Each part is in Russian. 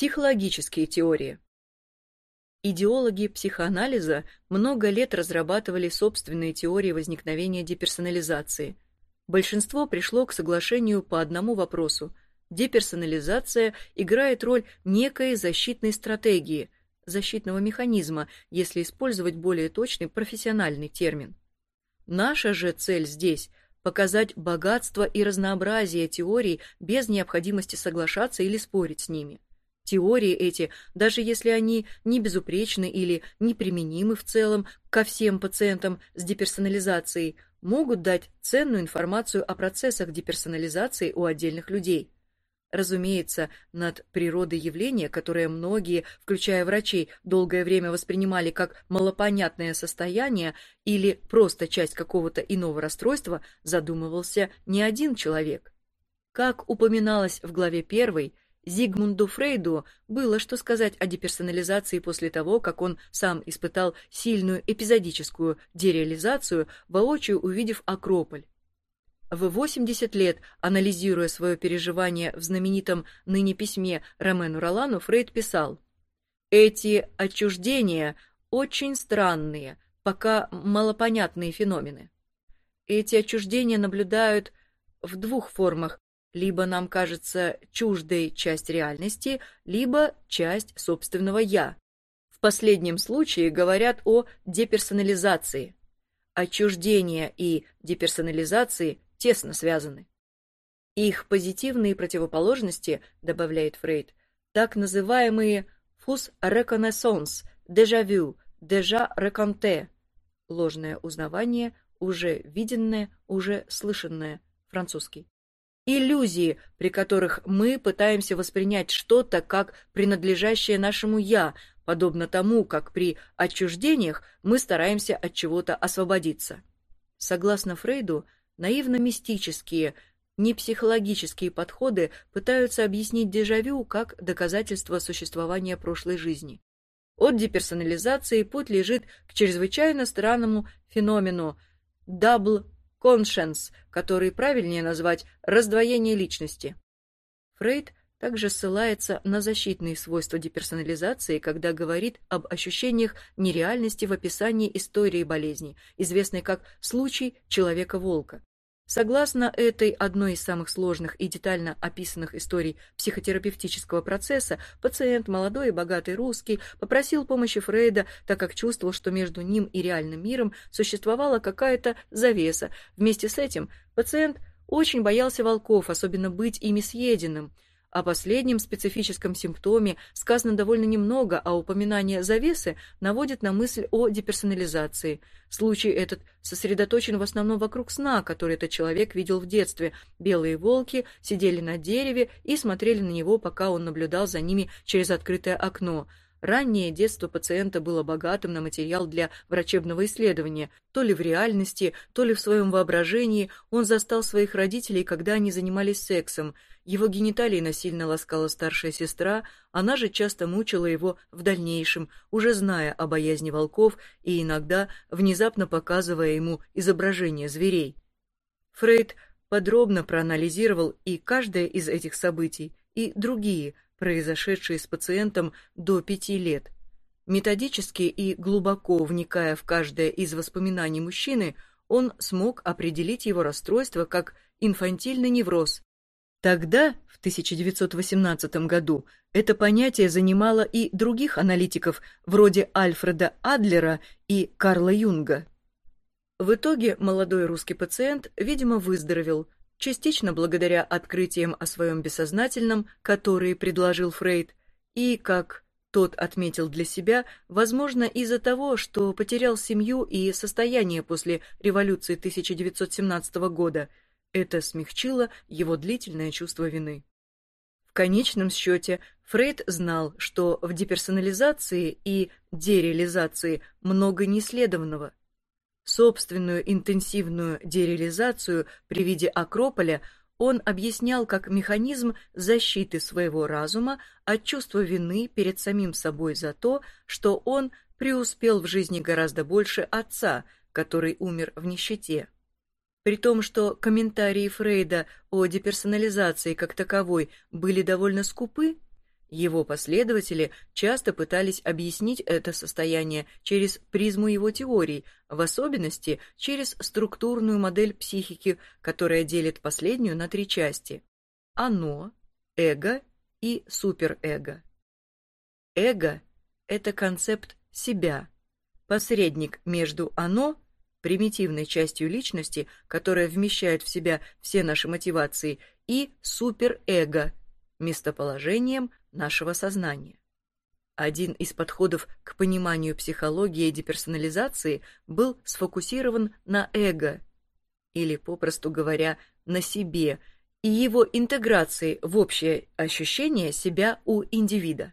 Психологические теории. Идеологи психоанализа много лет разрабатывали собственные теории возникновения деперсонализации. Большинство пришло к соглашению по одному вопросу. Деперсонализация играет роль некой защитной стратегии, защитного механизма, если использовать более точный профессиональный термин. Наша же цель здесь – показать богатство и разнообразие теорий без необходимости соглашаться или спорить с ними. Теории эти, даже если они не безупречны или неприменимы в целом ко всем пациентам с деперсонализацией, могут дать ценную информацию о процессах деперсонализации у отдельных людей. Разумеется, над природой явления, которое многие, включая врачей, долгое время воспринимали как малопонятное состояние или просто часть какого-то иного расстройства, задумывался не один человек. Как упоминалось в главе 1, Зигмунду Фрейду было что сказать о деперсонализации после того, как он сам испытал сильную эпизодическую дереализацию, воочию увидев Акрополь. В 80 лет, анализируя свое переживание в знаменитом ныне письме Ромену Ролану, Фрейд писал «Эти отчуждения очень странные, пока малопонятные феномены. Эти отчуждения наблюдают в двух формах либо нам кажется чуждой часть реальности, либо часть собственного «я». В последнем случае говорят о деперсонализации. Отчуждение и деперсонализации тесно связаны. Их позитивные противоположности, добавляет Фрейд, так называемые «фус reconnaissance», «déjà-vu», «déjà raconté», ложное узнавание, уже виденное, уже слышанное, французский иллюзии, при которых мы пытаемся воспринять что-то как принадлежащее нашему «я», подобно тому, как при отчуждениях мы стараемся от чего-то освободиться. Согласно Фрейду, наивно-мистические, непсихологические подходы пытаются объяснить дежавю как доказательство существования прошлой жизни. От деперсонализации путь лежит к чрезвычайно странному феномену «double conscience, который правильнее назвать раздвоение личности. Фрейд также ссылается на защитные свойства деперсонализации, когда говорит об ощущениях нереальности в описании истории болезни, известной как «случай человека-волка». Согласно этой одной из самых сложных и детально описанных историй психотерапевтического процесса, пациент, молодой и богатый русский, попросил помощи Фрейда, так как чувствовал, что между ним и реальным миром существовала какая-то завеса. Вместе с этим пациент очень боялся волков, особенно быть ими съеденным – о последнем специфическом симптоме сказано довольно немного, а упоминание завесы наводит на мысль о деперсонализации. Случай этот сосредоточен в основном вокруг сна, который этот человек видел в детстве. Белые волки сидели на дереве и смотрели на него, пока он наблюдал за ними через открытое окно. Раннее детство пациента было богатым на материал для врачебного исследования. То ли в реальности, то ли в своем воображении он застал своих родителей, когда они занимались сексом. Его гениталии насильно ласкала старшая сестра, она же часто мучила его в дальнейшем, уже зная о боязни волков и иногда внезапно показывая ему изображения зверей. Фрейд подробно проанализировал и каждое из этих событий, и другие – произошедшие с пациентом до пяти лет. Методически и глубоко вникая в каждое из воспоминаний мужчины, он смог определить его расстройство как инфантильный невроз. Тогда, в 1918 году, это понятие занимало и других аналитиков, вроде Альфреда Адлера и Карла Юнга. В итоге молодой русский пациент, видимо, выздоровел – частично благодаря открытиям о своем бессознательном, которые предложил Фрейд, и, как тот отметил для себя, возможно, из-за того, что потерял семью и состояние после революции 1917 года. Это смягчило его длительное чувство вины. В конечном счете, Фрейд знал, что в деперсонализации и дереализации много неследованного – Собственную интенсивную дереализацию при виде Акрополя он объяснял как механизм защиты своего разума от чувства вины перед самим собой за то, что он преуспел в жизни гораздо больше отца, который умер в нищете. При том, что комментарии Фрейда о деперсонализации как таковой были довольно скупы, Его последователи часто пытались объяснить это состояние через призму его теорий, в особенности через структурную модель психики, которая делит последнюю на три части – оно, эго и суперэго. Эго – это концепт себя, посредник между оно, примитивной частью личности, которая вмещает в себя все наши мотивации, и суперэго, местоположением нашего сознания. Один из подходов к пониманию психологии и деперсонализации был сфокусирован на эго, или, попросту говоря, на себе, и его интеграции в общее ощущение себя у индивида.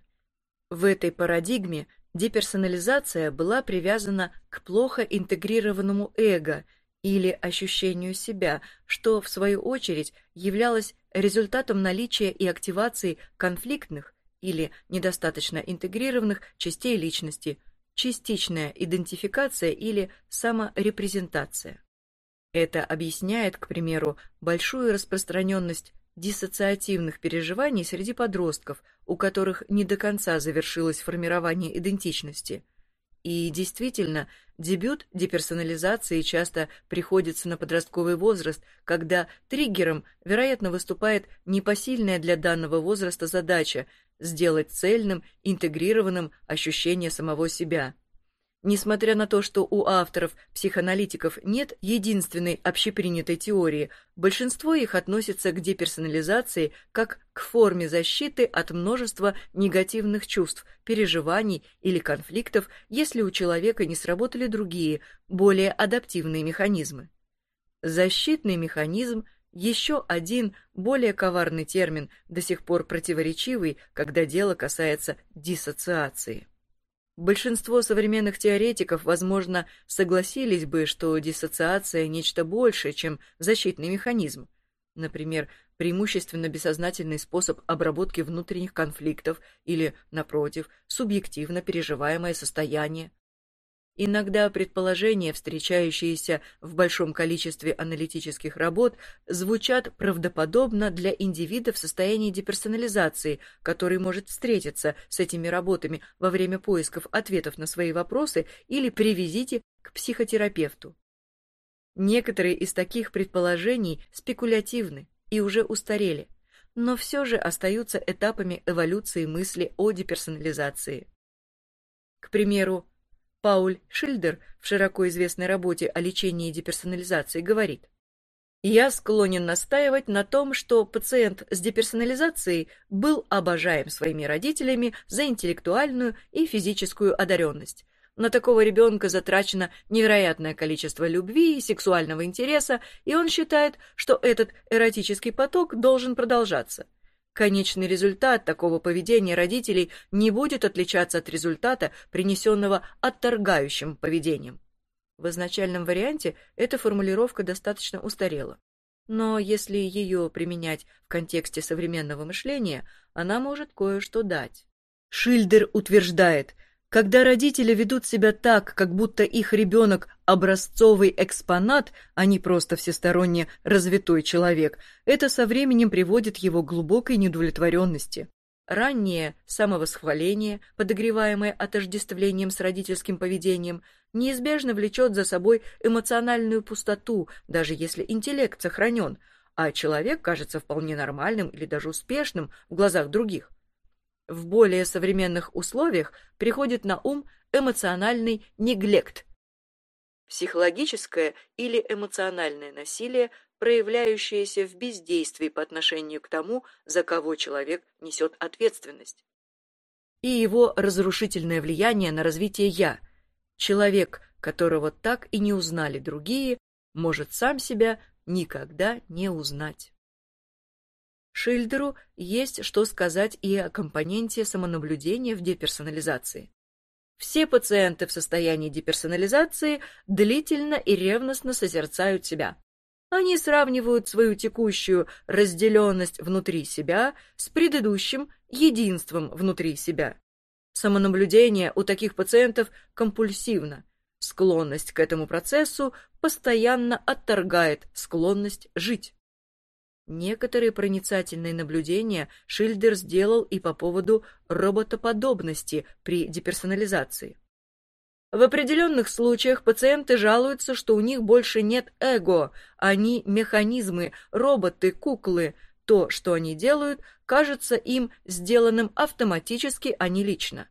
В этой парадигме деперсонализация была привязана к плохо интегрированному эго или ощущению себя, что, в свою очередь, являлось результатом наличия и активации конфликтных или недостаточно интегрированных частей личности, частичная идентификация или саморепрезентация. Это объясняет, к примеру, большую распространенность диссоциативных переживаний среди подростков, у которых не до конца завершилось формирование идентичности – и действительно, дебют деперсонализации часто приходится на подростковый возраст, когда триггером, вероятно, выступает непосильная для данного возраста задача сделать цельным, интегрированным ощущение самого себя. Несмотря на то, что у авторов-психоаналитиков нет единственной общепринятой теории, большинство их относится к деперсонализации как к форме защиты от множества негативных чувств, переживаний или конфликтов, если у человека не сработали другие, более адаптивные механизмы. Защитный механизм – еще один более коварный термин, до сих пор противоречивый, когда дело касается диссоциации. Большинство современных теоретиков, возможно, согласились бы, что диссоциация – нечто большее, чем защитный механизм. Например, преимущественно бессознательный способ обработки внутренних конфликтов или, напротив, субъективно переживаемое состояние, Иногда предположения, встречающиеся в большом количестве аналитических работ, звучат правдоподобно для индивида в состоянии деперсонализации, который может встретиться с этими работами во время поисков ответов на свои вопросы или при визите к психотерапевту. Некоторые из таких предположений спекулятивны и уже устарели, но все же остаются этапами эволюции мысли о деперсонализации. К примеру, Пауль Шильдер в широко известной работе о лечении деперсонализации говорит, «Я склонен настаивать на том, что пациент с деперсонализацией был обожаем своими родителями за интеллектуальную и физическую одаренность. На такого ребенка затрачено невероятное количество любви и сексуального интереса, и он считает, что этот эротический поток должен продолжаться. Конечный результат такого поведения родителей не будет отличаться от результата, принесенного отторгающим поведением. В изначальном варианте эта формулировка достаточно устарела. Но если ее применять в контексте современного мышления, она может кое-что дать. Шильдер утверждает – когда родители ведут себя так, как будто их ребенок – образцовый экспонат, а не просто всесторонне развитой человек, это со временем приводит его к глубокой неудовлетворенности. Раннее самовосхваление, подогреваемое отождествлением с родительским поведением, неизбежно влечет за собой эмоциональную пустоту, даже если интеллект сохранен, а человек кажется вполне нормальным или даже успешным в глазах других. В более современных условиях приходит на ум эмоциональный неглект. Психологическое или эмоциональное насилие, проявляющееся в бездействии по отношению к тому, за кого человек несет ответственность. И его разрушительное влияние на развитие «я». Человек, которого так и не узнали другие, может сам себя никогда не узнать. Шильдеру есть что сказать и о компоненте самонаблюдения в деперсонализации. Все пациенты в состоянии деперсонализации длительно и ревностно созерцают себя. Они сравнивают свою текущую разделенность внутри себя с предыдущим единством внутри себя. Самонаблюдение у таких пациентов компульсивно. Склонность к этому процессу постоянно отторгает склонность жить. Некоторые проницательные наблюдения Шильдер сделал и по поводу роботоподобности при деперсонализации. В определенных случаях пациенты жалуются, что у них больше нет эго, они механизмы, роботы, куклы. То, что они делают, кажется им сделанным автоматически, а не лично.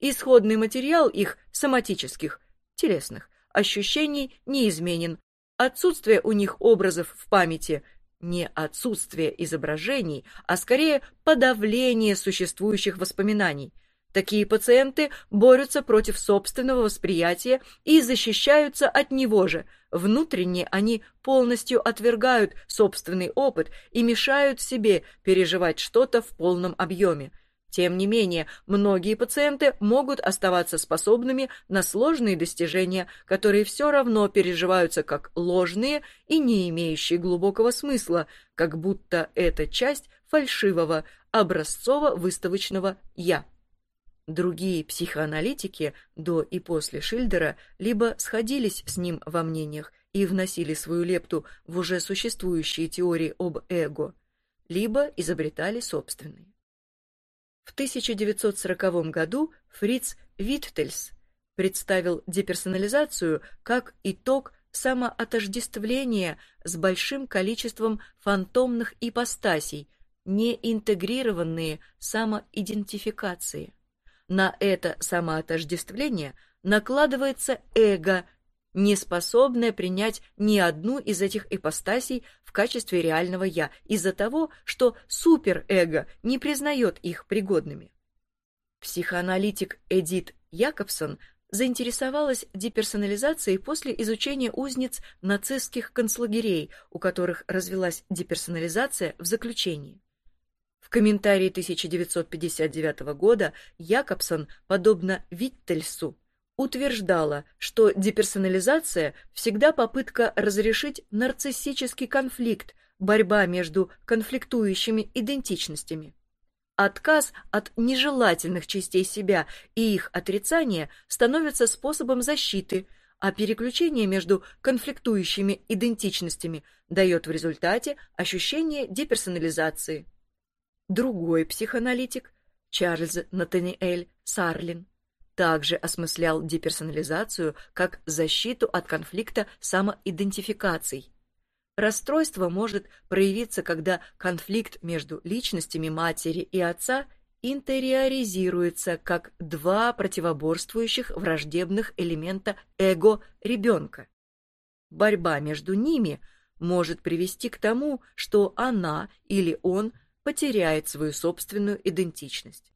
Исходный материал их соматических, телесных, ощущений неизменен. Отсутствие у них образов в памяти – не отсутствие изображений, а скорее подавление существующих воспоминаний. Такие пациенты борются против собственного восприятия и защищаются от него же. Внутренне они полностью отвергают собственный опыт и мешают себе переживать что-то в полном объеме. Тем не менее, многие пациенты могут оставаться способными на сложные достижения, которые все равно переживаются как ложные и не имеющие глубокого смысла, как будто это часть фальшивого, образцово-выставочного «я». Другие психоаналитики до и после Шильдера либо сходились с ним во мнениях и вносили свою лепту в уже существующие теории об эго, либо изобретали собственные. В 1940 году Фриц Виттельс представил деперсонализацию как итог самоотождествления с большим количеством фантомных ипостасей, не интегрированные самоидентификации. На это самоотождествление накладывается эго, не способное принять ни одну из этих ипостасей в качестве реального «я» из-за того, что суперэго не признает их пригодными. Психоаналитик Эдит Якобсон заинтересовалась деперсонализацией после изучения узниц нацистских концлагерей, у которых развилась деперсонализация в заключении. В комментарии 1959 года Якобсон, подобно Виттельсу, утверждала, что деперсонализация всегда попытка разрешить нарциссический конфликт, борьба между конфликтующими идентичностями. Отказ от нежелательных частей себя и их отрицание становится способом защиты, а переключение между конфликтующими идентичностями дает в результате ощущение деперсонализации. Другой психоаналитик, Чарльз Натаниэль Сарлин, также осмыслял деперсонализацию как защиту от конфликта самоидентификаций. Расстройство может проявиться, когда конфликт между личностями матери и отца интериоризируется как два противоборствующих враждебных элемента эго ребенка. Борьба между ними может привести к тому, что она или он потеряет свою собственную идентичность.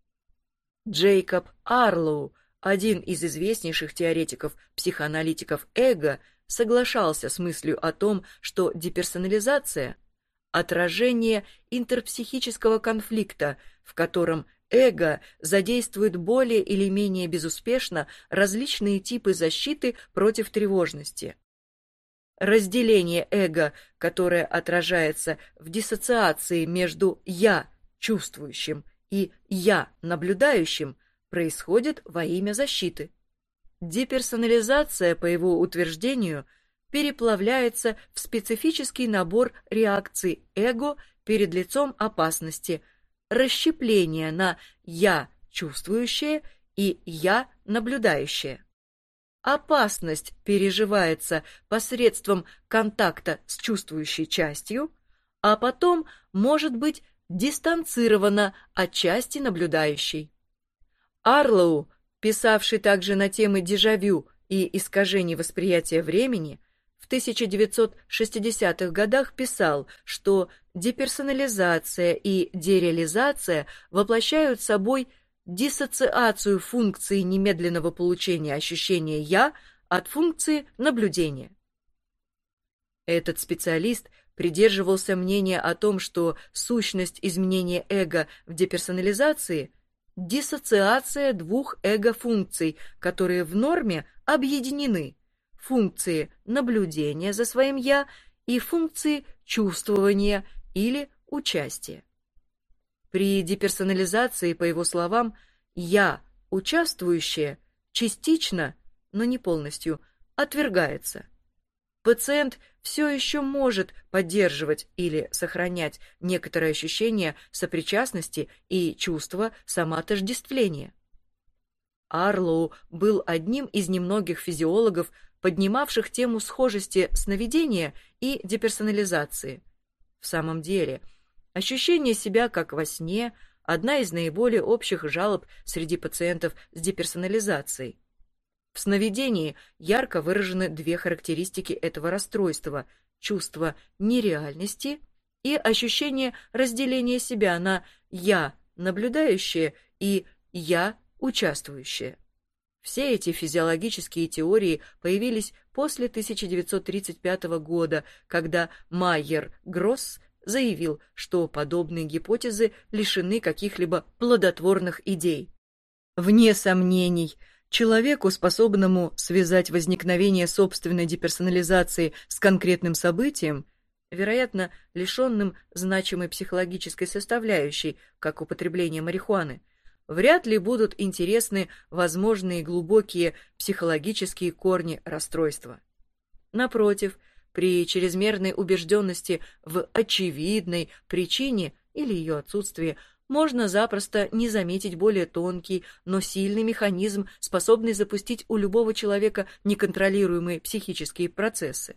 Джейкоб Арлоу один из известнейших теоретиков-психоаналитиков эго соглашался с мыслью о том, что деперсонализация – отражение интерпсихического конфликта, в котором эго задействует более или менее безуспешно различные типы защиты против тревожности. Разделение эго, которое отражается в диссоциации между «я» чувствующим и «я» наблюдающим – происходит во имя защиты. Деперсонализация, по его утверждению, переплавляется в специфический набор реакций эго перед лицом опасности, расщепление на «я» чувствующее и «я» наблюдающее. Опасность переживается посредством контакта с чувствующей частью, а потом может быть дистанцирована от части наблюдающей. Арлоу, писавший также на темы дежавю и искажений восприятия времени, в 1960-х годах писал, что деперсонализация и дереализация воплощают собой диссоциацию функции немедленного получения ощущения «я» от функции наблюдения. Этот специалист придерживался мнения о том, что сущность изменения эго в деперсонализации диссоциация двух эго-функций, которые в норме объединены. Функции наблюдения за своим «я» и функции чувствования или участия. При деперсонализации, по его словам, «я», участвующее, частично, но не полностью, отвергается. Пациент все еще может поддерживать или сохранять некоторое ощущение сопричастности и чувство самоотождествления. Арлоу был одним из немногих физиологов, поднимавших тему схожести сновидения и деперсонализации. В самом деле, ощущение себя как во сне – одна из наиболее общих жалоб среди пациентов с деперсонализацией. В сновидении ярко выражены две характеристики этого расстройства – чувство нереальности и ощущение разделения себя на «я» наблюдающее и «я» участвующее. Все эти физиологические теории появились после 1935 года, когда Майер Гросс заявил, что подобные гипотезы лишены каких-либо плодотворных идей. Вне сомнений, человеку, способному связать возникновение собственной деперсонализации с конкретным событием, вероятно, лишенным значимой психологической составляющей, как употребление марихуаны, вряд ли будут интересны возможные глубокие психологические корни расстройства. Напротив, при чрезмерной убежденности в очевидной причине или ее отсутствии можно запросто не заметить более тонкий, но сильный механизм, способный запустить у любого человека неконтролируемые психические процессы.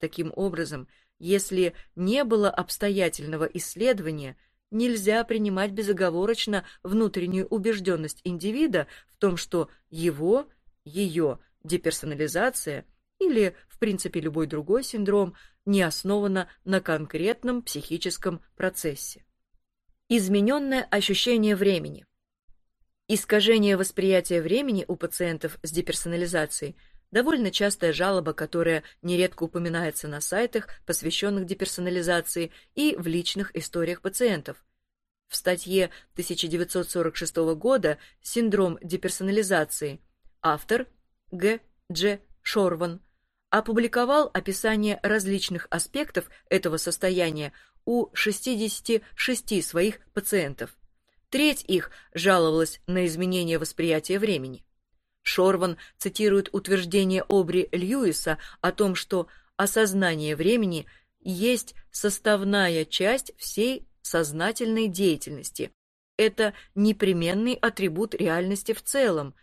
Таким образом, если не было обстоятельного исследования, нельзя принимать безоговорочно внутреннюю убежденность индивида в том, что его, ее деперсонализация или, в принципе, любой другой синдром не основана на конкретном психическом процессе. Измененное ощущение времени. Искажение восприятия времени у пациентов с деперсонализацией – довольно частая жалоба, которая нередко упоминается на сайтах, посвященных деперсонализации и в личных историях пациентов. В статье 1946 года «Синдром деперсонализации» автор Г. Дж. Шорван опубликовал описание различных аспектов этого состояния у 66 своих пациентов. Треть их жаловалась на изменение восприятия времени. Шорван цитирует утверждение Обри Льюиса о том, что осознание времени есть составная часть всей сознательной деятельности. Это непременный атрибут реальности в целом.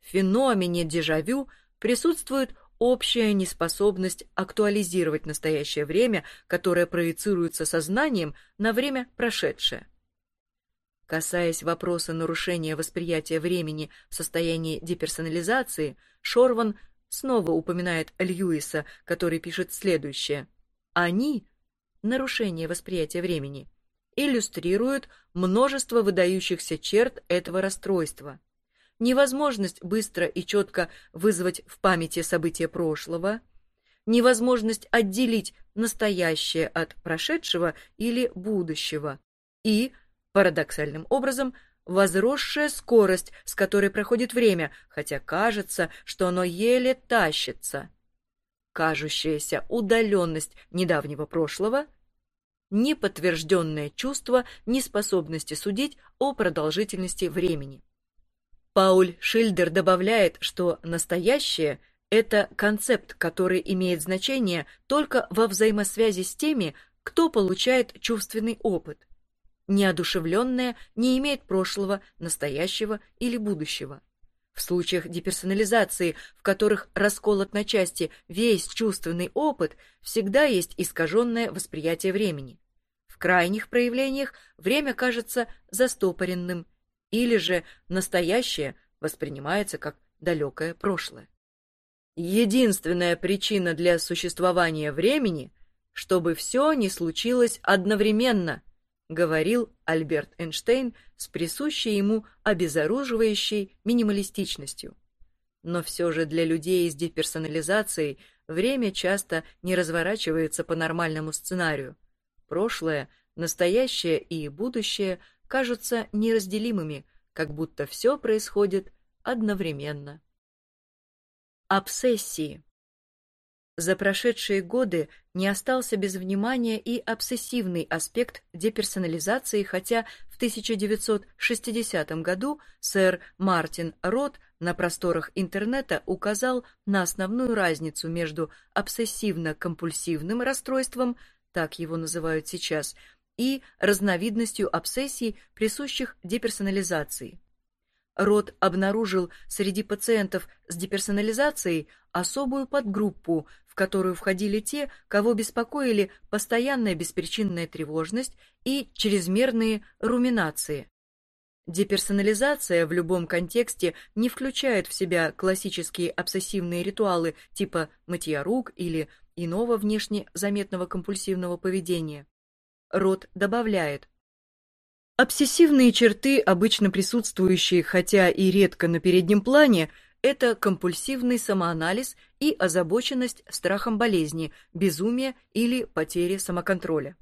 В феномене дежавю присутствует общая неспособность актуализировать настоящее время, которое проецируется сознанием на время прошедшее. Касаясь вопроса нарушения восприятия времени в состоянии деперсонализации, Шорван снова упоминает Льюиса, который пишет следующее. Они, нарушение восприятия времени, иллюстрируют множество выдающихся черт этого расстройства – невозможность быстро и четко вызвать в памяти события прошлого, невозможность отделить настоящее от прошедшего или будущего и, парадоксальным образом, возросшая скорость, с которой проходит время, хотя кажется, что оно еле тащится. Кажущаяся удаленность недавнего прошлого – неподтвержденное чувство неспособности судить о продолжительности времени. Пауль Шильдер добавляет, что настоящее – это концепт, который имеет значение только во взаимосвязи с теми, кто получает чувственный опыт. Неодушевленное не имеет прошлого, настоящего или будущего. В случаях деперсонализации, в которых расколот на части весь чувственный опыт, всегда есть искаженное восприятие времени. В крайних проявлениях время кажется застопоренным, или же настоящее воспринимается как далекое прошлое. Единственная причина для существования времени, чтобы все не случилось одновременно, говорил Альберт Эйнштейн с присущей ему обезоруживающей минималистичностью. Но все же для людей с деперсонализацией время часто не разворачивается по нормальному сценарию. Прошлое, настоящее и будущее кажутся неразделимыми, как будто все происходит одновременно. Обсессии За прошедшие годы не остался без внимания и обсессивный аспект деперсонализации, хотя в 1960 году сэр Мартин Рот на просторах интернета указал на основную разницу между обсессивно-компульсивным расстройством, так его называют сейчас, и разновидностью обсессий, присущих деперсонализации. Рот обнаружил среди пациентов с деперсонализацией особую подгруппу, в которую входили те, кого беспокоили постоянная беспричинная тревожность и чрезмерные руминации. Деперсонализация в любом контексте не включает в себя классические обсессивные ритуалы типа мытья рук или иного внешне заметного компульсивного поведения. Рот добавляет. Обсессивные черты, обычно присутствующие, хотя и редко на переднем плане, это компульсивный самоанализ и озабоченность страхом болезни, безумия или потери самоконтроля.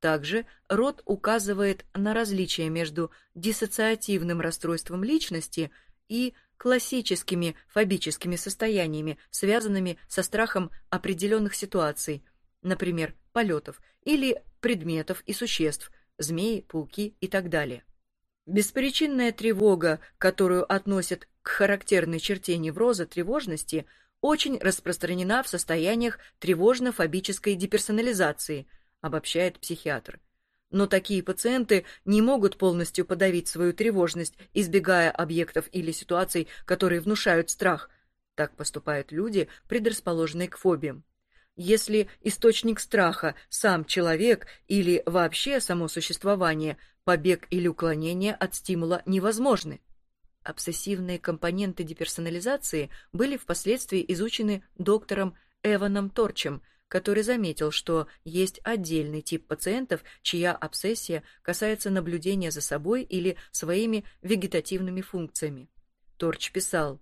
Также Рот указывает на различия между диссоциативным расстройством личности и классическими фобическими состояниями, связанными со страхом определенных ситуаций, например, полетов, или предметов и существ, змеи, пауки и так далее. Беспричинная тревога, которую относят к характерной черте невроза тревожности, очень распространена в состояниях тревожно-фобической деперсонализации – обобщает психиатр. Но такие пациенты не могут полностью подавить свою тревожность, избегая объектов или ситуаций, которые внушают страх. Так поступают люди, предрасположенные к фобиям. Если источник страха – сам человек или вообще само существование, побег или уклонение от стимула невозможны. Обсессивные компоненты деперсонализации были впоследствии изучены доктором Эваном Торчем – который заметил, что есть отдельный тип пациентов, чья обсессия касается наблюдения за собой или своими вегетативными функциями. Торч писал,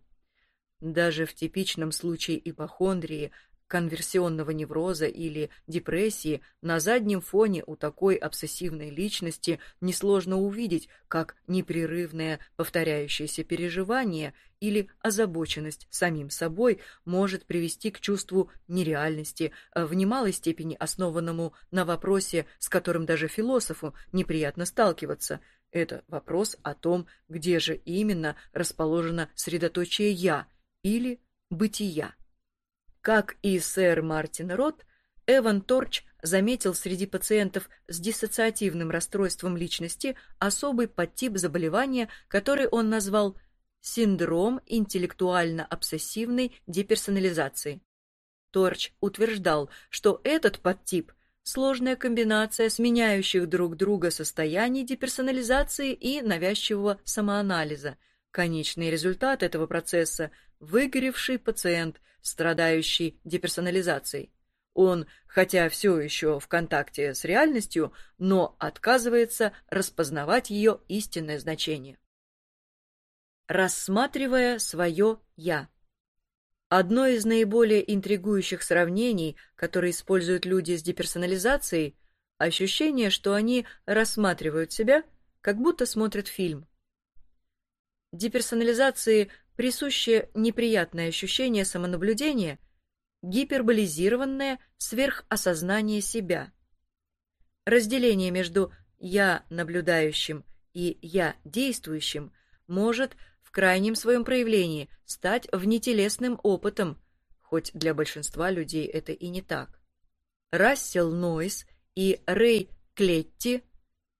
«Даже в типичном случае ипохондрии конверсионного невроза или депрессии, на заднем фоне у такой обсессивной личности несложно увидеть, как непрерывное повторяющееся переживание или озабоченность самим собой может привести к чувству нереальности, в немалой степени основанному на вопросе, с которым даже философу неприятно сталкиваться. Это вопрос о том, где же именно расположено средоточие «я» или «бытия». Как и сэр Мартин Рот, Эван Торч заметил среди пациентов с диссоциативным расстройством личности особый подтип заболевания, который он назвал синдром интеллектуально-обсессивной деперсонализации. Торч утверждал, что этот подтип – сложная комбинация сменяющих друг друга состояний деперсонализации и навязчивого самоанализа. Конечный результат этого процесса – выгоревший пациент – страдающий деперсонализацией. Он, хотя все еще в контакте с реальностью, но отказывается распознавать ее истинное значение. Рассматривая свое «я». Одно из наиболее интригующих сравнений, которые используют люди с деперсонализацией, ощущение, что они рассматривают себя, как будто смотрят фильм. Деперсонализации присуще неприятное ощущение самонаблюдения, гиперболизированное сверхосознание себя. Разделение между «я наблюдающим» и «я действующим» может в крайнем своем проявлении стать внетелесным опытом, хоть для большинства людей это и не так. Рассел Нойс и Рэй Клетти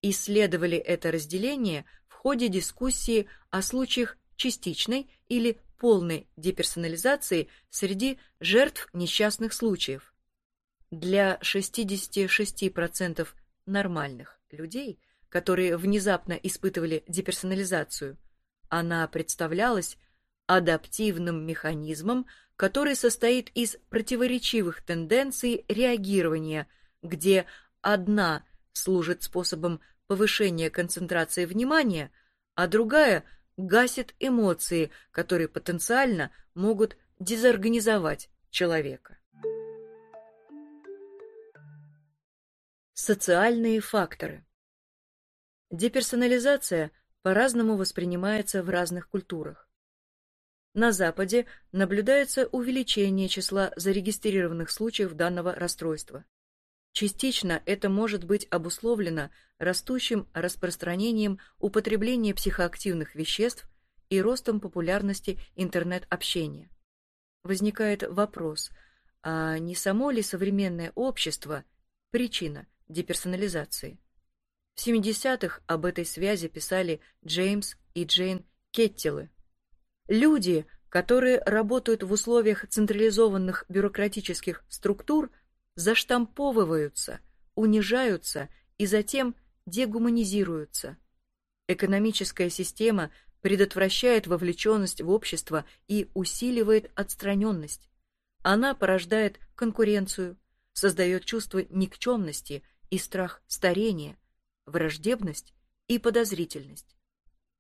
исследовали это разделение в ходе дискуссии о случаях частичной или полной деперсонализации среди жертв несчастных случаев. Для 66% нормальных людей, которые внезапно испытывали деперсонализацию, она представлялась адаптивным механизмом, который состоит из противоречивых тенденций реагирования, где одна служит способом повышения концентрации внимания, а другая – гасит эмоции, которые потенциально могут дезорганизовать человека. Социальные факторы Деперсонализация по-разному воспринимается в разных культурах. На Западе наблюдается увеличение числа зарегистрированных случаев данного расстройства. Частично это может быть обусловлено растущим распространением употребления психоактивных веществ и ростом популярности интернет-общения. Возникает вопрос, а не само ли современное общество причина деперсонализации? В 70-х об этой связи писали Джеймс и Джейн Кеттелы. Люди, которые работают в условиях централизованных бюрократических структур, заштамповываются, унижаются и затем дегуманизируются. Экономическая система предотвращает вовлеченность в общество и усиливает отстраненность. Она порождает конкуренцию, создает чувство никчемности и страх старения, враждебность и подозрительность.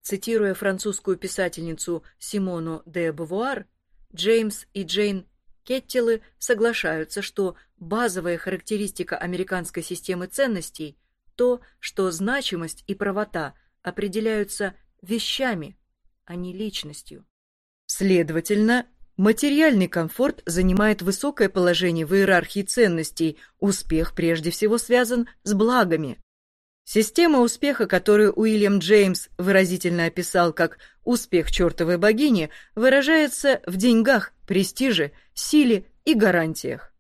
Цитируя французскую писательницу Симону де Бавуар, Джеймс и Джейн Кеттелы соглашаются, что базовая характеристика американской системы ценностей – то, что значимость и правота определяются вещами, а не личностью. Следовательно, материальный комфорт занимает высокое положение в иерархии ценностей, успех прежде всего связан с благами. Система успеха, которую Уильям Джеймс выразительно описал как «успех чертовой богини», выражается в деньгах, престиже, силе и гарантиях.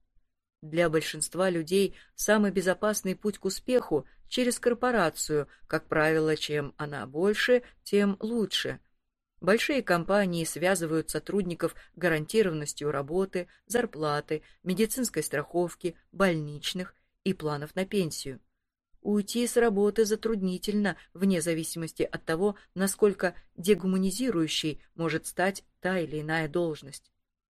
Для большинства людей самый безопасный путь к успеху через корпорацию, как правило, чем она больше, тем лучше. Большие компании связывают сотрудников гарантированностью работы, зарплаты, медицинской страховки, больничных и планов на пенсию. Уйти с работы затруднительно, вне зависимости от того, насколько дегуманизирующей может стать та или иная должность.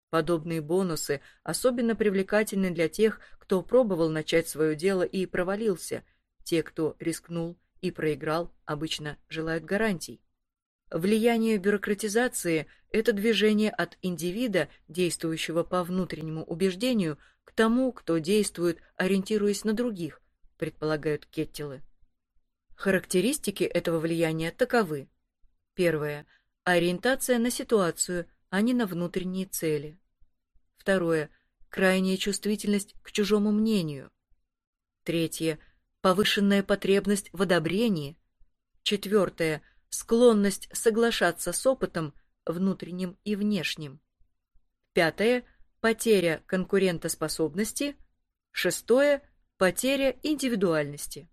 Подобные бонусы особенно привлекательны для тех, кто пробовал начать свое дело и провалился. Те, кто рискнул и проиграл, обычно желают гарантий. Влияние бюрократизации – это движение от индивида, действующего по внутреннему убеждению, к тому, кто действует, ориентируясь на других, предполагают Кеттелы. Характеристики этого влияния таковы. Первое. Ориентация на ситуацию, а не на внутренние цели. Второе. Крайняя чувствительность к чужому мнению. Третье. Повышенная потребность в одобрении. Четвертое. Склонность соглашаться с опытом, внутренним и внешним. Пятое. Потеря конкурентоспособности. Шестое Потеря индивидуальности.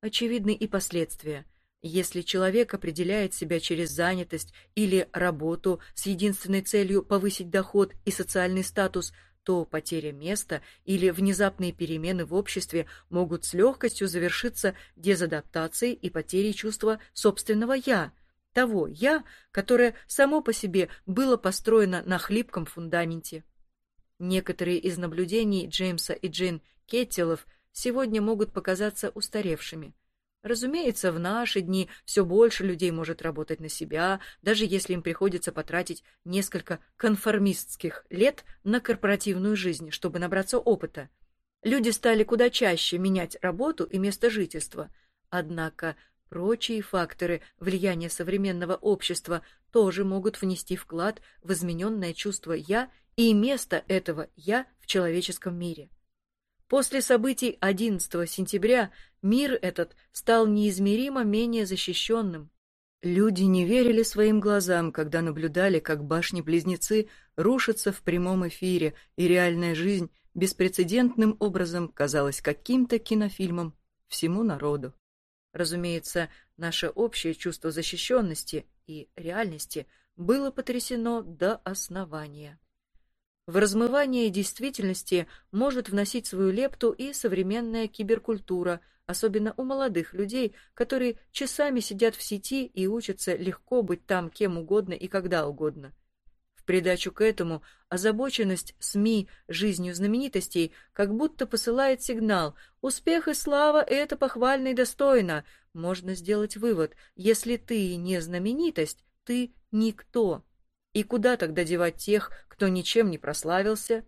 Очевидны и последствия. Если человек определяет себя через занятость или работу с единственной целью повысить доход и социальный статус, то потеря места или внезапные перемены в обществе могут с легкостью завершиться дезадаптацией и потерей чувства собственного «я», того «я», которое само по себе было построено на хлипком фундаменте. Некоторые из наблюдений Джеймса и Джейн Кеттелов сегодня могут показаться устаревшими. Разумеется, в наши дни все больше людей может работать на себя, даже если им приходится потратить несколько конформистских лет на корпоративную жизнь, чтобы набраться опыта. Люди стали куда чаще менять работу и место жительства. Однако прочие факторы влияния современного общества тоже могут внести вклад в измененное чувство «я» и место этого «я» в человеческом мире. После событий 11 сентября мир этот стал неизмеримо менее защищенным. Люди не верили своим глазам, когда наблюдали, как башни-близнецы рушатся в прямом эфире, и реальная жизнь беспрецедентным образом казалась каким-то кинофильмом всему народу. Разумеется, наше общее чувство защищенности и реальности было потрясено до основания. В размывание действительности может вносить свою лепту и современная киберкультура, особенно у молодых людей, которые часами сидят в сети и учатся легко быть там кем угодно и когда угодно. В придачу к этому озабоченность СМИ жизнью знаменитостей как будто посылает сигнал «Успех и слава – это похвально и достойно». Можно сделать вывод – если ты не знаменитость, ты никто. И куда тогда девать тех, кто ничем не прославился?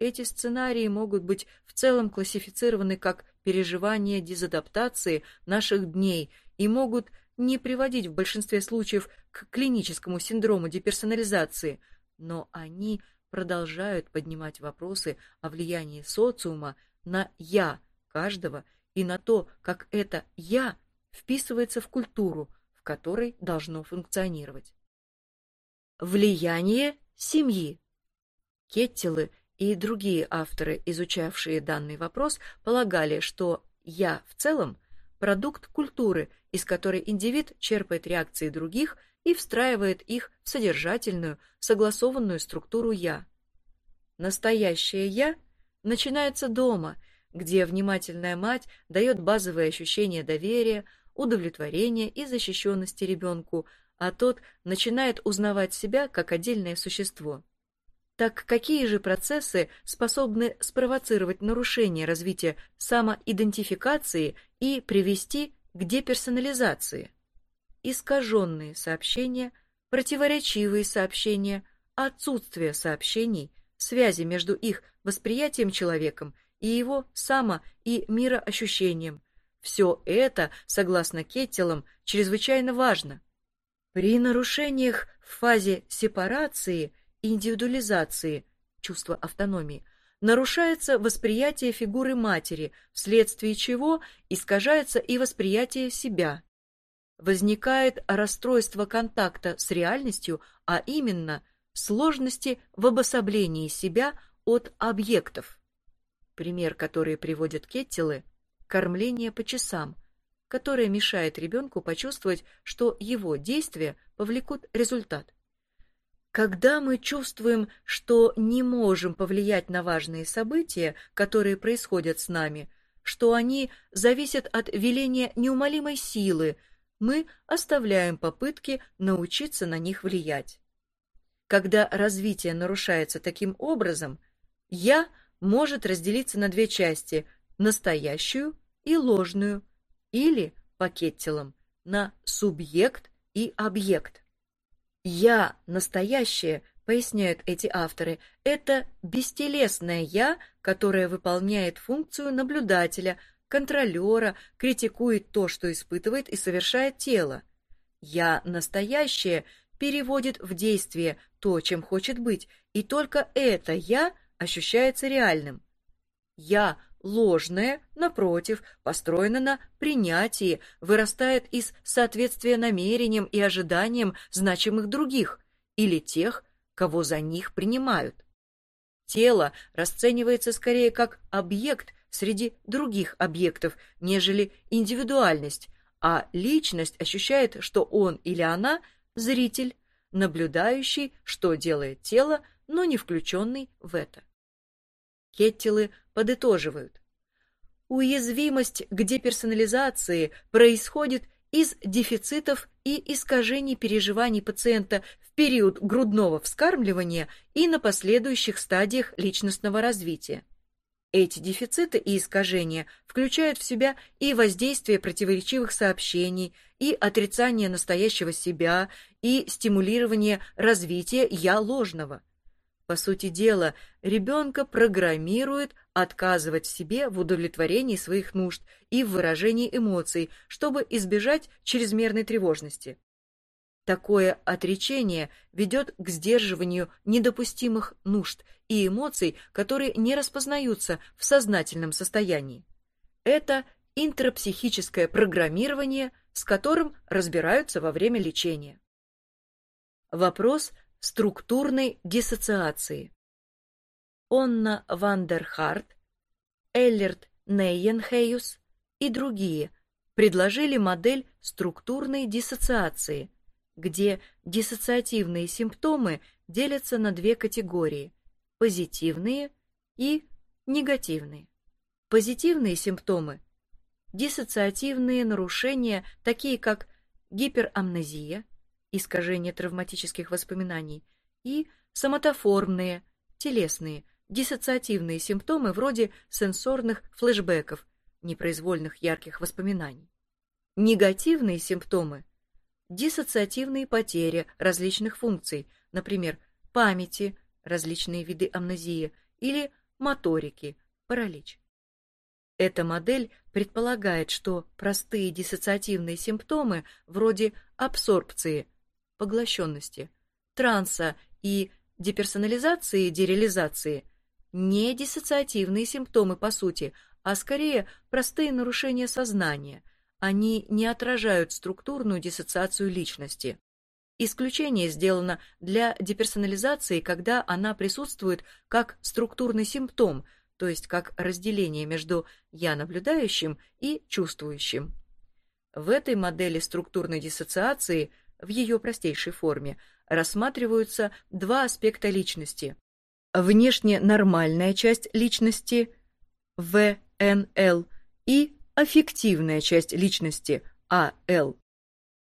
Эти сценарии могут быть в целом классифицированы как переживания дезадаптации наших дней и могут не приводить в большинстве случаев к клиническому синдрому деперсонализации, но они продолжают поднимать вопросы о влиянии социума на «я» каждого и на то, как это «я» вписывается в культуру, в которой должно функционировать. Влияние семьи. Кеттелы и другие авторы, изучавшие данный вопрос, полагали, что «я» в целом – продукт культуры, из которой индивид черпает реакции других и встраивает их в содержательную, согласованную структуру «я». Настоящее «я» начинается дома, где внимательная мать дает базовые ощущения доверия, удовлетворения и защищенности ребенку, а тот начинает узнавать себя как отдельное существо. Так какие же процессы способны спровоцировать нарушение развития самоидентификации и привести к деперсонализации? Искаженные сообщения, противоречивые сообщения, отсутствие сообщений, связи между их восприятием человеком и его само- и мироощущением. Все это, согласно Кеттелам, чрезвычайно важно. При нарушениях в фазе сепарации индивидуализации, чувства автономии, нарушается восприятие фигуры матери, вследствие чего искажается и восприятие себя. Возникает расстройство контакта с реальностью, а именно сложности в обособлении себя от объектов. Пример, который приводят Кеттелы – кормление по часам, которое мешает ребенку почувствовать, что его действия повлекут результат. Когда мы чувствуем, что не можем повлиять на важные события, которые происходят с нами, что они зависят от веления неумолимой силы, мы оставляем попытки научиться на них влиять. Когда развитие нарушается таким образом, «я» может разделиться на две части – настоящую и ложную, или, по Кеттелам, на субъект и объект. «Я» настоящее, поясняют эти авторы, это бестелесное «я», которое выполняет функцию наблюдателя, контролера, критикует то, что испытывает и совершает тело. «Я» настоящее переводит в действие то, чем хочет быть, и только это «я» ощущается реальным. «Я» ложное, напротив, построено на принятии, вырастает из соответствия намерениям и ожиданиям значимых других или тех, кого за них принимают. Тело расценивается скорее как объект среди других объектов, нежели индивидуальность, а личность ощущает, что он или она – зритель, наблюдающий, что делает тело, но не включенный в это. Кеттелы подытоживают. Уязвимость к деперсонализации происходит из дефицитов и искажений переживаний пациента в период грудного вскармливания и на последующих стадиях личностного развития. Эти дефициты и искажения включают в себя и воздействие противоречивых сообщений, и отрицание настоящего себя, и стимулирование развития «я» ложного. По сути дела, ребенка программирует отказывать себе в удовлетворении своих нужд и в выражении эмоций, чтобы избежать чрезмерной тревожности. Такое отречение ведет к сдерживанию недопустимых нужд и эмоций, которые не распознаются в сознательном состоянии. Это интрапсихическое программирование, с которым разбираются во время лечения. Вопрос структурной диссоциации. Онна Вандерхарт, Эллерт Нейенхейус и другие предложили модель структурной диссоциации, где диссоциативные симптомы делятся на две категории – позитивные и негативные. Позитивные симптомы – диссоциативные нарушения, такие как гиперамнезия – искажение травматических воспоминаний, и соматоформные, телесные, диссоциативные симптомы вроде сенсорных флешбеков, непроизвольных ярких воспоминаний. Негативные симптомы – диссоциативные потери различных функций, например, памяти, различные виды амнезии или моторики, паралич. Эта модель предполагает, что простые диссоциативные симптомы вроде абсорбции, поглощенности, транса и деперсонализации, дереализации не диссоциативные симптомы по сути, а скорее простые нарушения сознания. Они не отражают структурную диссоциацию личности. Исключение сделано для деперсонализации, когда она присутствует как структурный симптом, то есть как разделение между «я наблюдающим» и «чувствующим». В этой модели структурной диссоциации, в ее простейшей форме, рассматриваются два аспекта личности. Внешне нормальная часть личности – ВНЛ и аффективная часть личности – АЛ.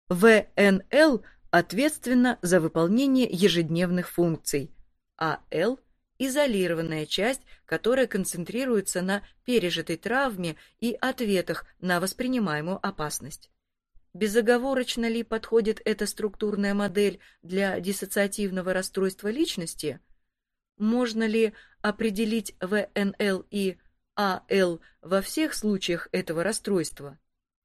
ВНЛ ответственна за выполнение ежедневных функций, а Л – изолированная часть, которая концентрируется на пережитой травме и ответах на воспринимаемую опасность. Безоговорочно ли подходит эта структурная модель для диссоциативного расстройства личности? Можно ли определить ВНЛ и АЛ во всех случаях этого расстройства?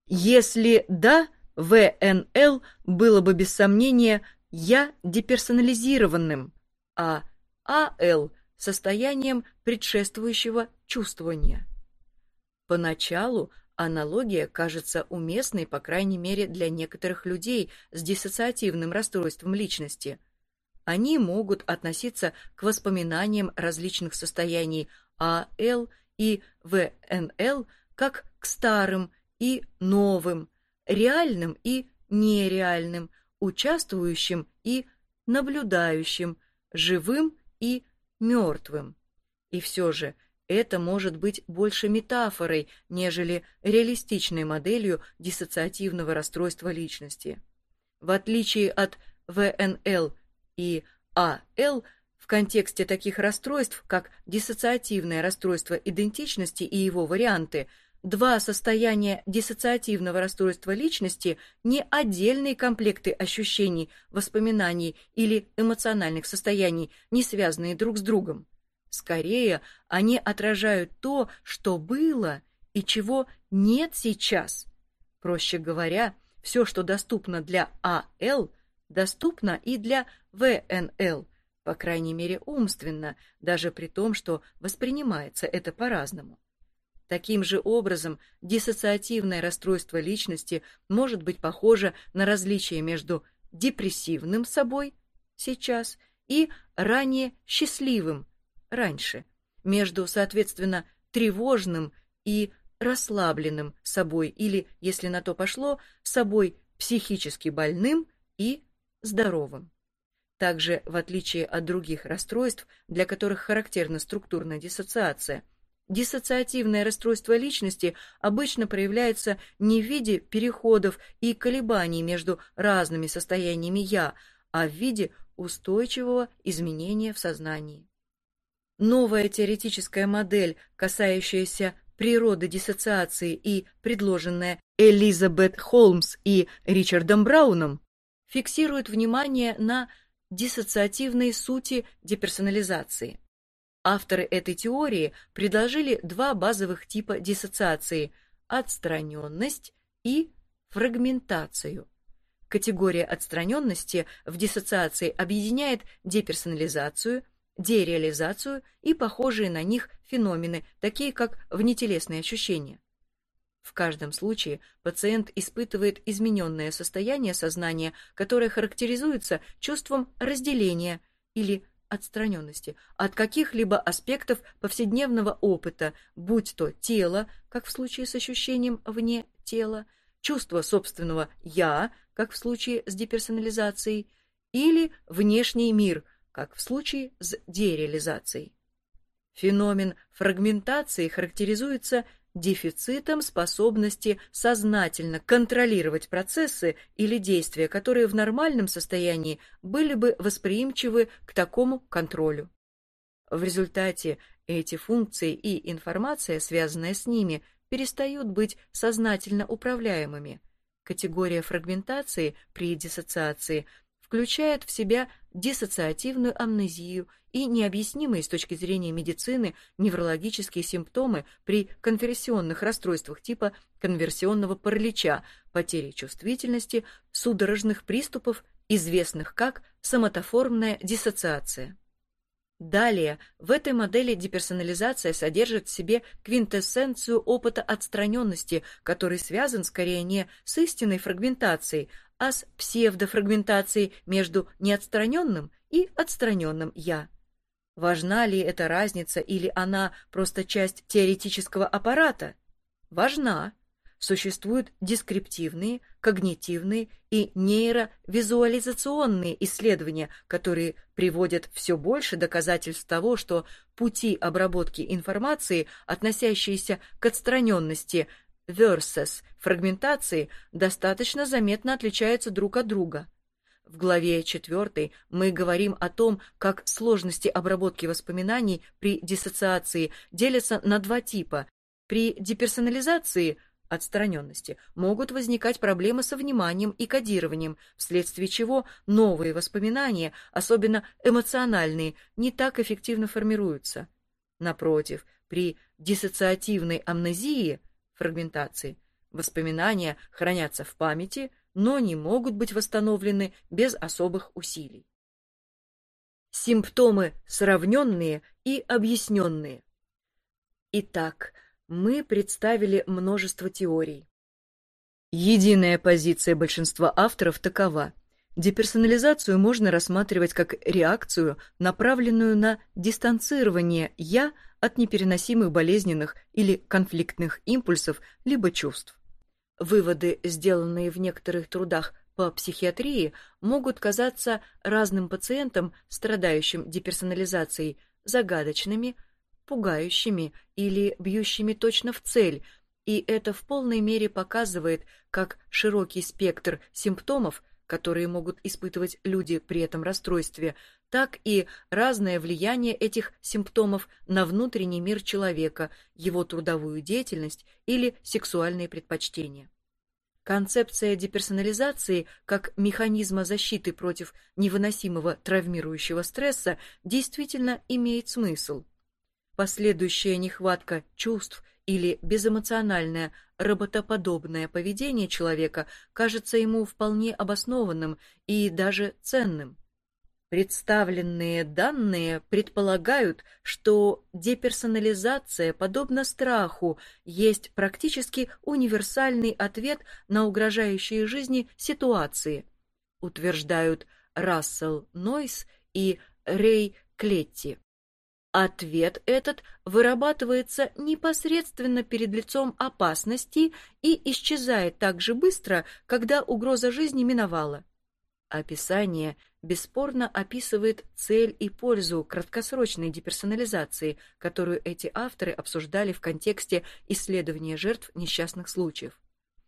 Если да, ВНЛ было бы без сомнения «я» деперсонализированным, а АЛ – состоянием предшествующего чувствования. Поначалу аналогия кажется уместной, по крайней мере, для некоторых людей с диссоциативным расстройством личности. Они могут относиться к воспоминаниям различных состояний АЛ и ВНЛ как к старым и новым, реальным и нереальным, участвующим и наблюдающим, живым и мертвым. И все же это может быть больше метафорой, нежели реалистичной моделью диссоциативного расстройства личности. В отличие от ВНЛ и АЛ, в контексте таких расстройств, как диссоциативное расстройство идентичности и его варианты – Два состояния диссоциативного расстройства личности не отдельные комплекты ощущений, воспоминаний или эмоциональных состояний, не связанные друг с другом. Скорее, они отражают то, что было и чего нет сейчас. Проще говоря, все, что доступно для АЛ, доступно и для ВНЛ, по крайней мере умственно, даже при том, что воспринимается это по-разному. Таким же образом, диссоциативное расстройство личности может быть похоже на различие между депрессивным собой сейчас и ранее счастливым раньше, между, соответственно, тревожным и расслабленным собой или, если на то пошло, собой психически больным и здоровым. Также, в отличие от других расстройств, для которых характерна структурная диссоциация – Диссоциативное расстройство личности обычно проявляется не в виде переходов и колебаний между разными состояниями «я», а в виде устойчивого изменения в сознании. Новая теоретическая модель, касающаяся природы диссоциации и предложенная Элизабет Холмс и Ричардом Брауном, фиксирует внимание на диссоциативной сути деперсонализации – Авторы этой теории предложили два базовых типа диссоциации – отстраненность и фрагментацию. Категория отстраненности в диссоциации объединяет деперсонализацию, дереализацию и похожие на них феномены, такие как внетелесные ощущения. В каждом случае пациент испытывает измененное состояние сознания, которое характеризуется чувством разделения или отстраненности от каких-либо аспектов повседневного опыта, будь то тело, как в случае с ощущением вне тела, чувство собственного «я», как в случае с деперсонализацией, или внешний мир, как в случае с дереализацией. Феномен фрагментации характеризуется дефицитом способности сознательно контролировать процессы или действия, которые в нормальном состоянии были бы восприимчивы к такому контролю. В результате эти функции и информация, связанная с ними, перестают быть сознательно управляемыми. Категория фрагментации при диссоциации включает в себя диссоциативную амнезию и необъяснимые с точки зрения медицины неврологические симптомы при конверсионных расстройствах типа конверсионного паралича, потери чувствительности, судорожных приступов, известных как соматоформная диссоциация. Далее, в этой модели деперсонализация содержит в себе квинтэссенцию опыта отстраненности, который связан скорее не с истинной фрагментацией, а с псевдофрагментацией между неотстраненным и отстраненным «я». Важна ли эта разница или она просто часть теоретического аппарата? Важна. Существуют дескриптивные, когнитивные и нейровизуализационные исследования, которые приводят все больше доказательств того, что пути обработки информации, относящиеся к отстраненности versus фрагментации, достаточно заметно отличаются друг от друга. В главе 4 мы говорим о том, как сложности обработки воспоминаний при диссоциации делятся на два типа. При деперсонализации отстраненности могут возникать проблемы со вниманием и кодированием, вследствие чего новые воспоминания, особенно эмоциональные, не так эффективно формируются. Напротив, при диссоциативной амнезии, фрагментации, воспоминания хранятся в памяти – но не могут быть восстановлены без особых усилий. Симптомы сравненные и объясненные. Итак, мы представили множество теорий. Единая позиция большинства авторов такова. Деперсонализацию можно рассматривать как реакцию, направленную на дистанцирование «я» от непереносимых болезненных или конфликтных импульсов либо чувств. Выводы, сделанные в некоторых трудах по психиатрии, могут казаться разным пациентам, страдающим деперсонализацией, загадочными, пугающими или бьющими точно в цель, и это в полной мере показывает, как широкий спектр симптомов, которые могут испытывать люди при этом расстройстве, так и разное влияние этих симптомов на внутренний мир человека, его трудовую деятельность или сексуальные предпочтения. Концепция деперсонализации как механизма защиты против невыносимого травмирующего стресса действительно имеет смысл. Последующая нехватка чувств или безэмоциональное роботоподобное поведение человека кажется ему вполне обоснованным и даже ценным. Представленные данные предполагают, что деперсонализация, подобно страху, есть практически универсальный ответ на угрожающие жизни ситуации, утверждают Рассел Нойс и Рэй Клетти. Ответ этот вырабатывается непосредственно перед лицом опасности и исчезает так же быстро, когда угроза жизни миновала. Описание бесспорно описывает цель и пользу краткосрочной деперсонализации, которую эти авторы обсуждали в контексте исследования жертв несчастных случаев.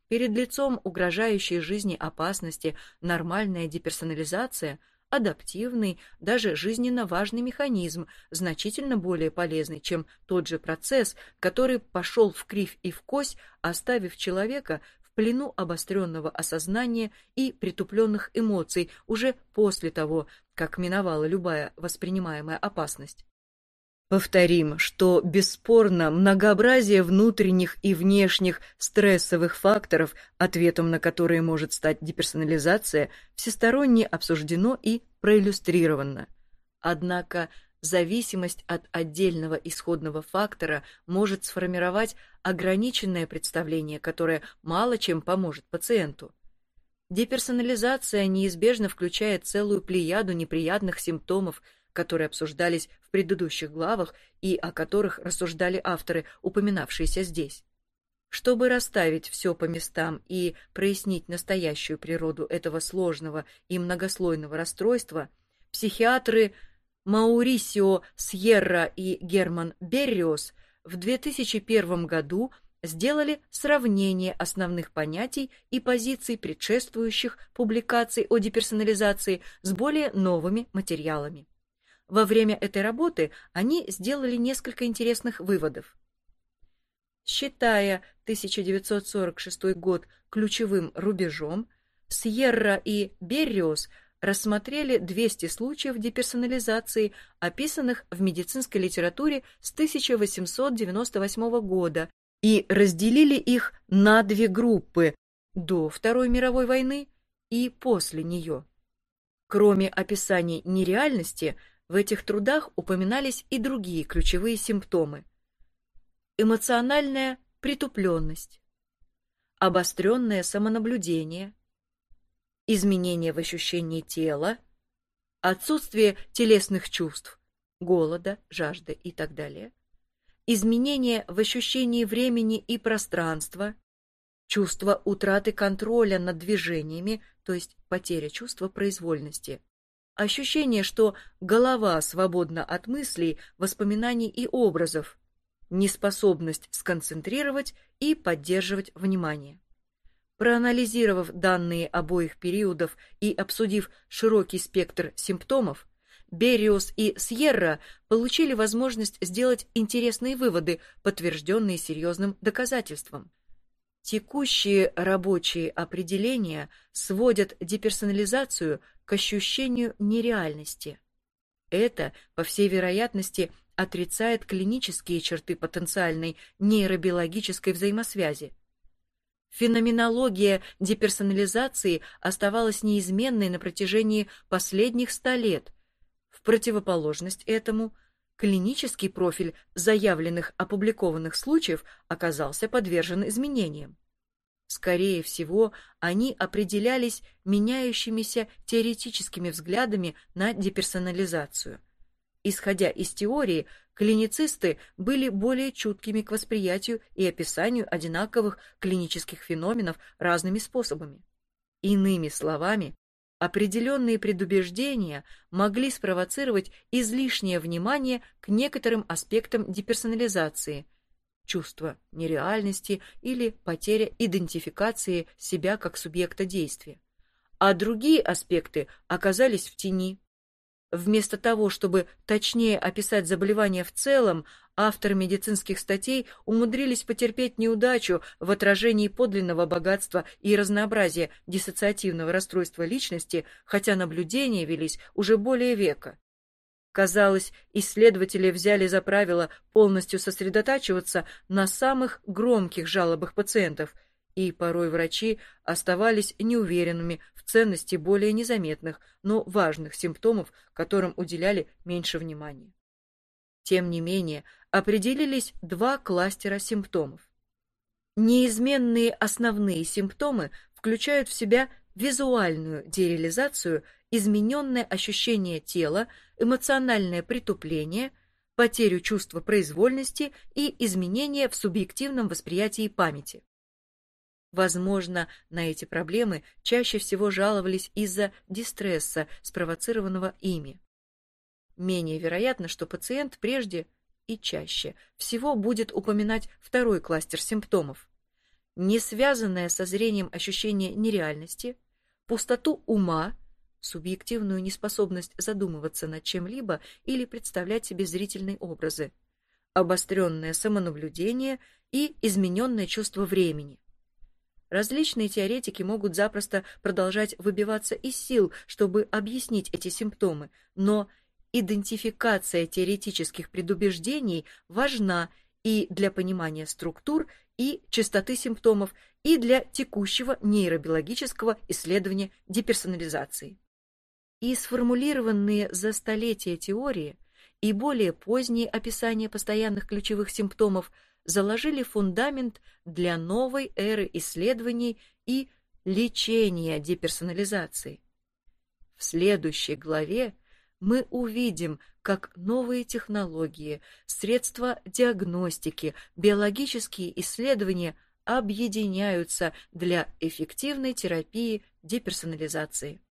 Перед лицом угрожающей жизни опасности нормальная деперсонализация – адаптивный, даже жизненно важный механизм, значительно более полезный, чем тот же процесс, который пошел в кривь и в кось, оставив человека плену обостренного осознания и притупленных эмоций уже после того, как миновала любая воспринимаемая опасность. Повторим, что бесспорно многообразие внутренних и внешних стрессовых факторов, ответом на которые может стать деперсонализация, всесторонне обсуждено и проиллюстрировано. Однако зависимость от отдельного исходного фактора может сформировать ограниченное представление, которое мало чем поможет пациенту. Деперсонализация неизбежно включает целую плеяду неприятных симптомов, которые обсуждались в предыдущих главах и о которых рассуждали авторы, упоминавшиеся здесь. Чтобы расставить все по местам и прояснить настоящую природу этого сложного и многослойного расстройства, психиатры Маурисио Сьерра и Герман Берриос в 2001 году сделали сравнение основных понятий и позиций предшествующих публикаций о деперсонализации с более новыми материалами. Во время этой работы они сделали несколько интересных выводов. Считая 1946 год ключевым рубежом, Сьерра и Берриос – рассмотрели 200 случаев деперсонализации, описанных в медицинской литературе с 1898 года, и разделили их на две группы до Второй мировой войны и после нее. Кроме описаний нереальности, в этих трудах упоминались и другие ключевые симптомы. Эмоциональная притупленность, обостренное самонаблюдение, изменение в ощущении тела, отсутствие телесных чувств, голода, жажды и так далее, изменение в ощущении времени и пространства, чувство утраты контроля над движениями, то есть потеря чувства произвольности, ощущение, что голова свободна от мыслей, воспоминаний и образов, неспособность сконцентрировать и поддерживать внимание. Проанализировав данные обоих периодов и обсудив широкий спектр симптомов, Бериус и Сьерра получили возможность сделать интересные выводы, подтвержденные серьезным доказательством. Текущие рабочие определения сводят деперсонализацию к ощущению нереальности. Это, по всей вероятности, отрицает клинические черты потенциальной нейробиологической взаимосвязи. Феноменология деперсонализации оставалась неизменной на протяжении последних ста лет. В противоположность этому, клинический профиль заявленных опубликованных случаев оказался подвержен изменениям. Скорее всего, они определялись меняющимися теоретическими взглядами на деперсонализацию. Исходя из теории, клиницисты были более чуткими к восприятию и описанию одинаковых клинических феноменов разными способами. Иными словами, определенные предубеждения могли спровоцировать излишнее внимание к некоторым аспектам деперсонализации, чувство нереальности или потеря идентификации себя как субъекта действия, а другие аспекты оказались в тени. Вместо того, чтобы точнее описать заболевание в целом, авторы медицинских статей умудрились потерпеть неудачу в отражении подлинного богатства и разнообразия диссоциативного расстройства личности, хотя наблюдения велись уже более века. Казалось, исследователи взяли за правило полностью сосредотачиваться на самых громких жалобах пациентов – и порой врачи оставались неуверенными в ценности более незаметных, но важных симптомов, которым уделяли меньше внимания. Тем не менее, определились два кластера симптомов. Неизменные основные симптомы включают в себя визуальную дереализацию, измененное ощущение тела, эмоциональное притупление, потерю чувства произвольности и изменения в субъективном восприятии памяти. Возможно, на эти проблемы чаще всего жаловались из-за дистресса, спровоцированного ими. Менее вероятно, что пациент прежде и чаще всего будет упоминать второй кластер симптомов, не связанное со зрением ощущение нереальности, пустоту ума, субъективную неспособность задумываться над чем-либо или представлять себе зрительные образы, обостренное самонаблюдение и измененное чувство времени. Различные теоретики могут запросто продолжать выбиваться из сил, чтобы объяснить эти симптомы, но идентификация теоретических предубеждений важна и для понимания структур и частоты симптомов, и для текущего нейробиологического исследования деперсонализации. И сформулированные за столетия теории и более поздние описания постоянных ключевых симптомов – заложили фундамент для новой эры исследований и лечения деперсонализации. В следующей главе мы увидим, как новые технологии, средства диагностики, биологические исследования объединяются для эффективной терапии деперсонализации.